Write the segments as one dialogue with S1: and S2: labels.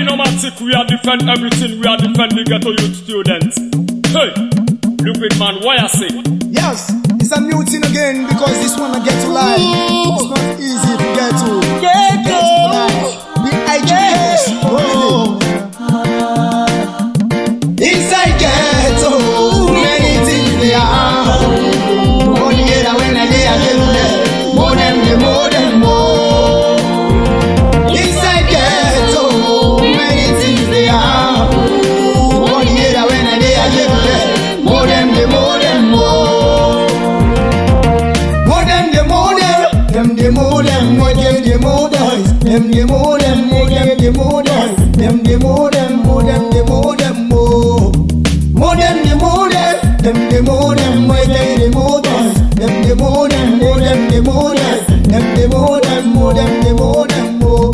S1: We are defend everything, we are defending ghetto youth students. Hey, Liquid man, why I say?
S2: Yes, it's a new again because this one I get to live. dem de mo dem mo dem de mo dem dem de mo dem mo dem de mo dem mo mo dem de mo dem dem de mo dem mo dem de mo dem dem de mo dem mo dem de mo dem dem de mo dem mo dem de mo dem mo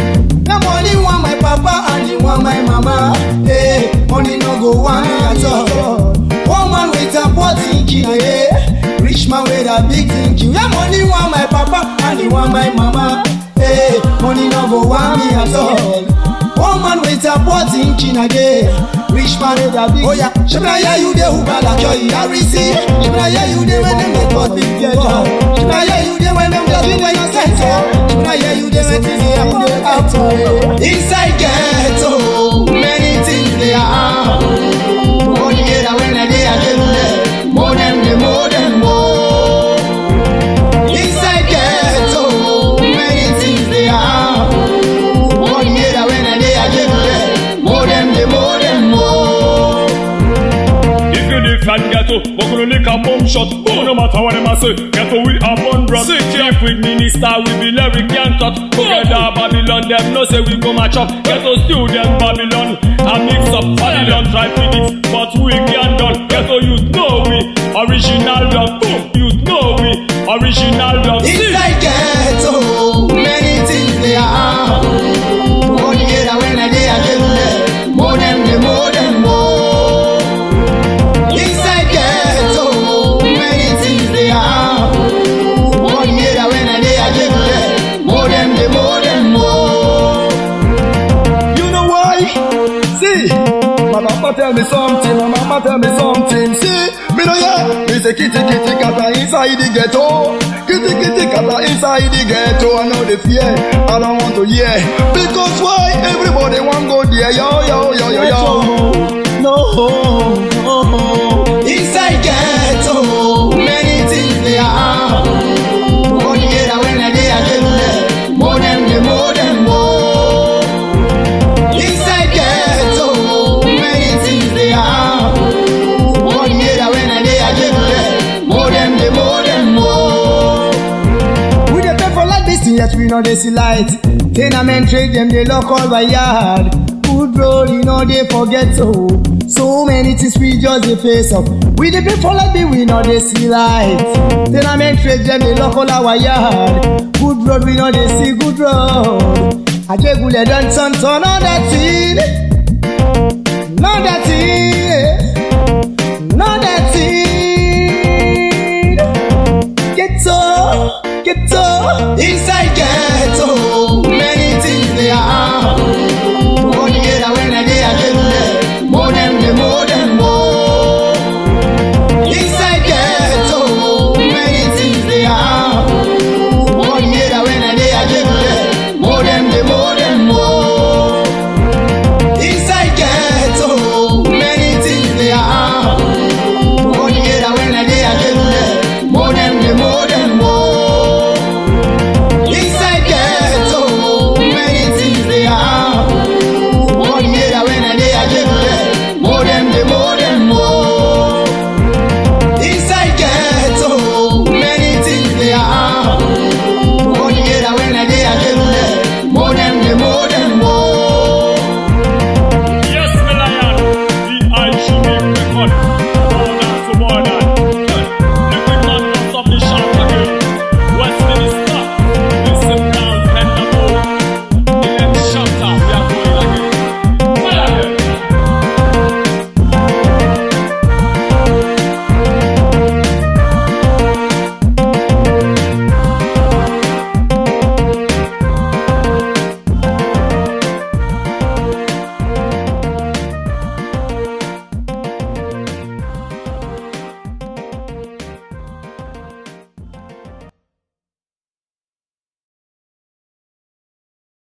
S2: na money want my papa and you want my mama hey money no go one at all one man with a poor thinking yeah rich man with a big thinking yeah money want my papa and you want my mama Money no go want me at all. One man with a poor thinking again. Rich man with a big Oh yeah, Shibra yeah you dey who bala joy I receive. Shibra yeah you dey when them dey cut big pleasure. Shibra yeah you dey when them dey do when you set Shibra yeah you dey
S1: You defend ghetto, Bokulu lick a bomb shot. Oh, no matter what them a say, ghetto we a bun run. Chief with minister, we be lyric and talk. Together Babylon, them no say we go match up. Ghetto student Babylon, a mix up Babylon try to mix, but we can done. Ghetto youth know we original. Boom, youth know we original
S2: my mama tell me something, my mama tell me something. See, me know yeah, me say kitty kitty kata inside the ghetto. Kitty kitty kata inside the ghetto. I know the fear, I don't want to hear. Because why? Everybody want go there, yo yo yo yo yo. No, no. Yet we no dey see light. Tenement trade them dey lock all my yard. Good road, you know they forget so. So many things we just dey face up. We pay for like this, we no dey see light. Tenement trade them dey lock all our yard. Good road, we no dey see good road. Ajegule don turn turn on that thing. Not that thing. ghetto, inside ghetto, many things they are.